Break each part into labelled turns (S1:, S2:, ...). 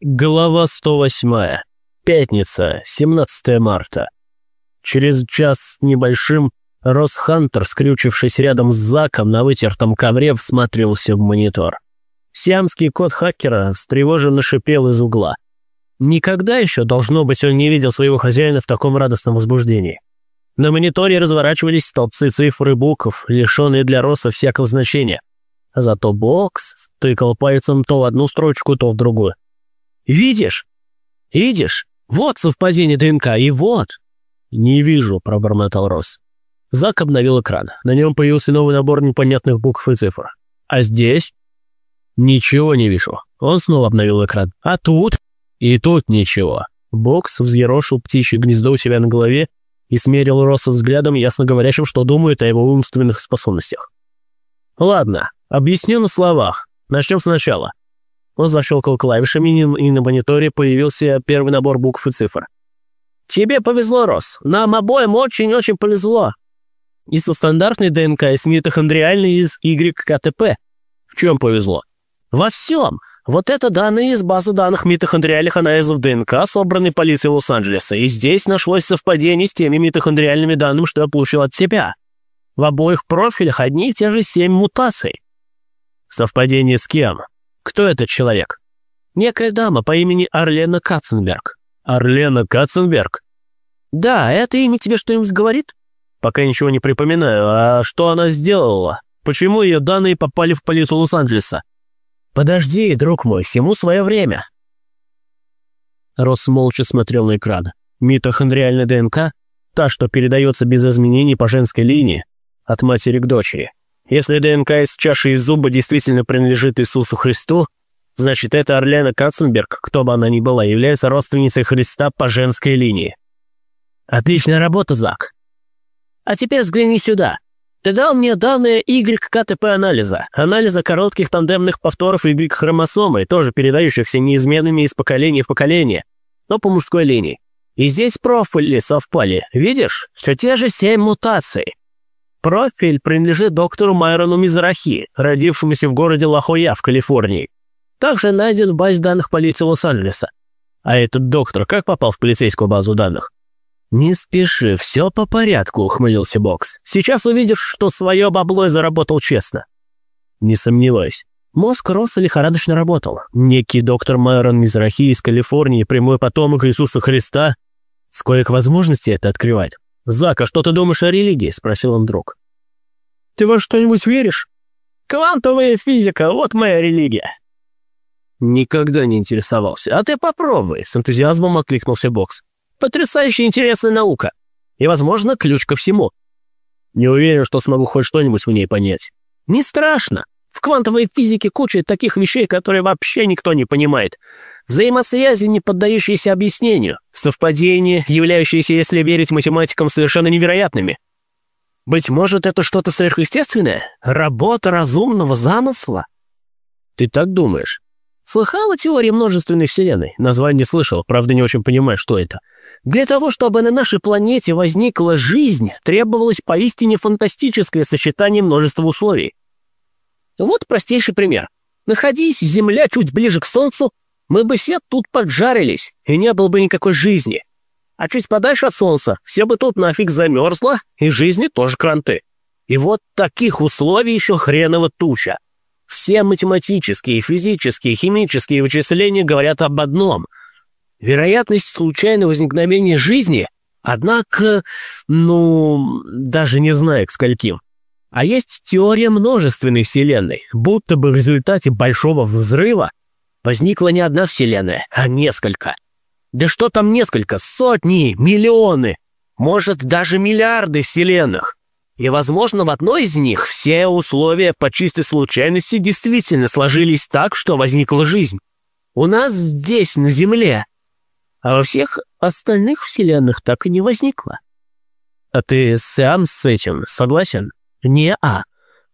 S1: Глава 108. Пятница, 17 марта. Через час с небольшим Росс Хантер, скрючившись рядом с Заком на вытертом ковре, всматривался в монитор. Сиамский кот хакера встревоженно шипел из угла. Никогда еще, должно быть, он не видел своего хозяина в таком радостном возбуждении. На мониторе разворачивались столбцы цифр и букв, лишенные для Росса всякого значения. Зато Бокс тыкал пальцем то в одну строчку, то в другую. «Видишь? Видишь? Вот совпадение ДНК, и вот!» «Не вижу», — пробормотал Росс. Зак обновил экран. На нем появился новый набор непонятных букв и цифр. «А здесь?» «Ничего не вижу». Он снова обновил экран. «А тут?» «И тут ничего». Бокс взъерошил птичье гнездо у себя на голове и смерил Росса взглядом, ясно говорящим, что думает о его умственных способностях. «Ладно, объясню на словах. Начнем сначала. Он защелкал клавишами, и на мониторе появился первый набор букв и цифр. «Тебе повезло, Рос. Нам обоим очень-очень повезло». И со стандартной ДНК, и с митохондриальной из YKTP. В чем повезло? Во всем. Вот это данные из базы данных митохондриальных анализов ДНК, собранной полицией Лос-Анджелеса. И здесь нашлось совпадение с теми митохондриальными данными, что я получил от тебя. В обоих профилях одни и те же семь мутаций. Совпадение с кем? Кто этот человек? Некая дама по имени Арлена Катценберг. Арлена Катценберг? Да, это имя тебе что-нибудь говорит? Пока ничего не припоминаю. А что она сделала? Почему ее данные попали в полицию Лос-Анджелеса? Подожди, друг мой, всему свое время. Росс молча смотрел на экран. Митохондриальная ДНК, та, что передается без изменений по женской линии, от матери к дочери. Если ДНК из чаши из зуба действительно принадлежит Иисусу Христу, значит, это Орлена Катценберг, кто бы она ни была, является родственницей Христа по женской линии. Отличная работа, Зак. А теперь взгляни сюда. Ты дал мне данные YKTP-анализа, анализа коротких тандемных повторов Y-хромосомы, тоже передающихся неизменными из поколения в поколение, но по мужской линии. И здесь профили совпали, видишь? Все те же семь мутаций. Профиль принадлежит доктору Майрону Мизрахи, родившемуся в городе Лахоя в Калифорнии. Также найден в базе данных полиции Лос-Анджелеса. А этот доктор как попал в полицейскую базу данных? «Не спеши, все по порядку», — ухмылился Бокс. «Сейчас увидишь, что свое бабло я заработал честно». «Не сомневаюсь». Мозг Росса лихорадочно работал. Некий доктор Майрон Мизрахи из Калифорнии, прямой потомок Иисуса Христа. Сколько возможностей это открывает. «Зак, а что ты думаешь о религии?» – спросил он друг. «Ты во что-нибудь веришь?» «Квантовая физика, вот моя религия». Никогда не интересовался. «А ты попробуй», – с энтузиазмом откликнулся Бокс. «Потрясающе интересная наука. И, возможно, ключ ко всему». «Не уверен, что смогу хоть что-нибудь в ней понять». «Не страшно. В квантовой физике куча таких вещей, которые вообще никто не понимает. Взаимосвязи, не поддающиеся объяснению, совпадения, являющиеся, если верить математикам, совершенно невероятными. Быть может, это что-то сверхъестественное? Работа разумного замысла? Ты так думаешь? Слыхал о теории множественной вселенной? Название не слышал, правда не очень понимаю, что это. Для того, чтобы на нашей планете возникла жизнь, требовалось поистине фантастическое сочетание множества условий. Вот простейший пример. Находись Земля чуть ближе к Солнцу, мы бы все тут поджарились, и не было бы никакой жизни. А чуть подальше от солнца все бы тут нафиг замерзло, и жизни тоже кранты. И вот таких условий еще хреново туча. Все математические, физические, химические вычисления говорят об одном. Вероятность случайного возникновения жизни, однако, ну, даже не знаю к скольким. А есть теория множественной вселенной, будто бы в результате большого взрыва возникла не одна вселенная, а несколько. Да что там несколько, сотни, миллионы, может даже миллиарды вселенных. И, возможно, в одной из них все условия по чистой случайности действительно сложились так, что возникла жизнь. У нас здесь, на Земле. А во всех остальных вселенных так и не возникло. А ты сеанс с этим согласен? Не-а.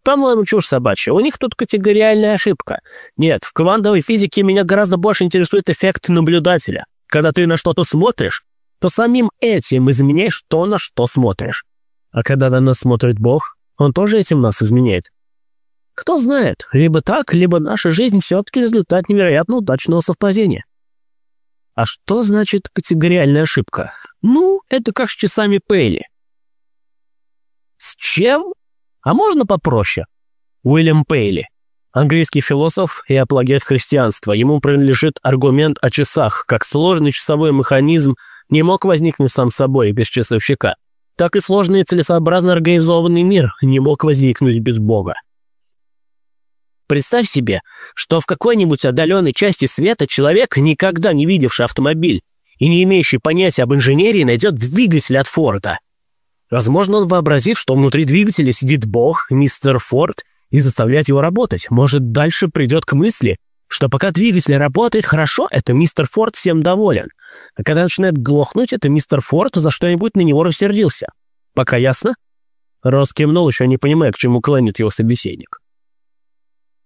S1: По-моему, чушь собачья. У них тут категориальная ошибка. Нет, в квантовой физике меня гораздо больше интересует эффект наблюдателя. Когда ты на что-то смотришь, то самим этим изменяешь то, на что смотришь. А когда на нас смотрит Бог, он тоже этим нас изменяет. Кто знает, либо так, либо наша жизнь все-таки результат невероятно удачного совпадения. А что значит категориальная ошибка? Ну, это как с часами Пейли. С чем? А можно попроще? Уильям Пейли. Английский философ и апологет христианства. Ему принадлежит аргумент о часах, как сложный часовой механизм не мог возникнуть сам собой без часовщика. Так и сложный и целесообразно организованный мир не мог возникнуть без Бога. Представь себе, что в какой-нибудь отдаленной части света человек, никогда не видевший автомобиль и не имеющий понятия об инженерии, найдет двигатель от Форда. Возможно, он вообразит, что внутри двигателя сидит Бог, мистер Форд, и заставляет его работать. Может, дальше придет к мысли, что пока двигатель работает хорошо, это мистер Форд всем доволен. А когда начинает глохнуть, это мистер Форд за что-нибудь на него рассердился. Пока ясно? Рос кивнул, еще не понимая, к чему клонит его собеседник.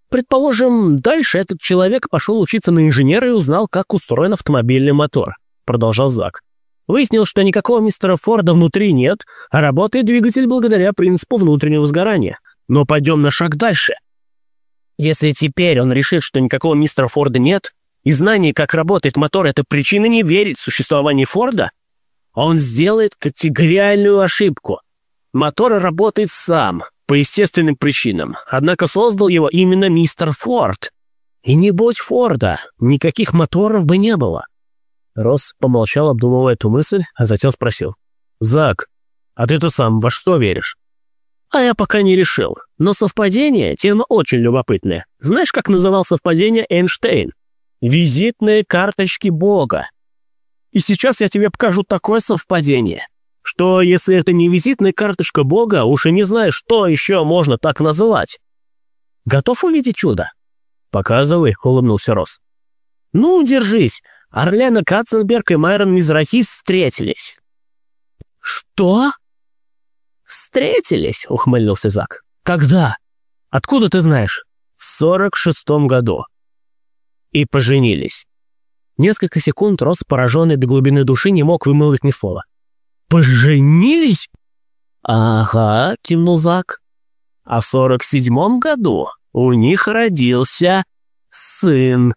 S1: Предположим, дальше этот человек пошел учиться на инженера и узнал, как устроен автомобильный мотор. Продолжал Зак. Выяснил, что никакого мистера Форда внутри нет, а работает двигатель благодаря принципу внутреннего сгорания. Но пойдем на шаг дальше. Если теперь он решит, что никакого мистера Форда нет, и знание, как работает мотор, это причина не верить в существование Форда, он сделает категориальную ошибку. Мотор работает сам, по естественным причинам, однако создал его именно мистер Форд. И не будь Форда, никаких моторов бы не было. Росс помолчал, обдумывая эту мысль, а затем спросил. «Зак, а ты-то сам во что веришь?» А я пока не решил. Но совпадение — тема очень любопытная. Знаешь, как называл совпадение Эйнштейн? Визитные карточки Бога. И сейчас я тебе покажу такое совпадение, что если это не визитная карточка Бога, уж и не знаешь, что еще можно так называть. Готов увидеть чудо? Показывай, улыбнулся Рос. Ну, держись. Орлена Катценберг и Майрон Мизрахи встретились. Что? «Встретились», — ухмыльнулся Зак. «Когда? Откуда ты знаешь?» «В сорок шестом году». И поженились. Несколько секунд Рос, пораженный до глубины души, не мог вымолвить ни слова. «Поженились?» «Ага», — кивнул Зак. «А в сорок седьмом году у них родился сын».